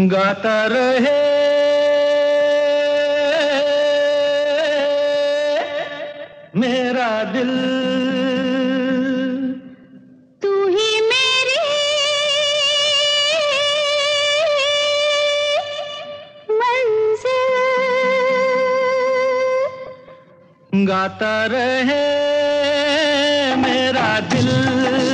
गाता रहे। मेरा दिल। तू ही मेरी। मंजिल गाता रहे मेरा दिल।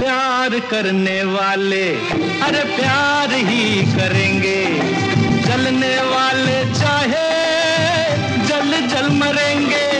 प्यार करने वाले अरे प्यार ही करेंगे। जलने वाले चाहे जल जल मरेंगे।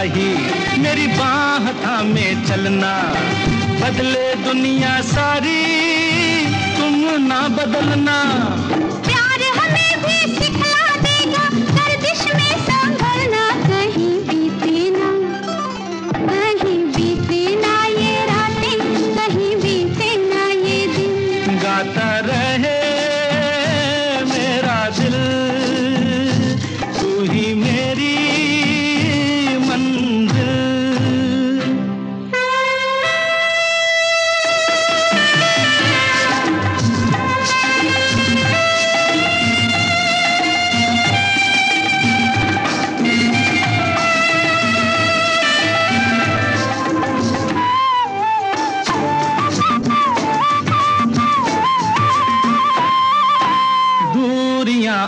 हमराही मेरी बाह था थामे चलना। बदले दुनिया सारी तुम ना बदलना।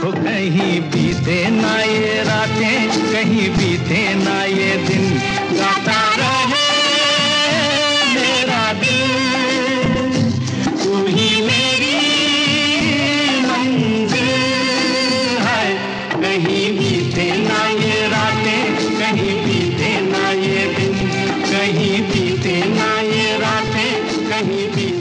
तो कहीं बीते ना ये रातें, कहीं बीते ना ये दिन। गाता रहे मेरा दिल, तू ही मेरी मंजिल है। कहीं भी ना ये रातें, कहीं भी देना ये दिन। कहीं भी ना ये रातें, कहीं भी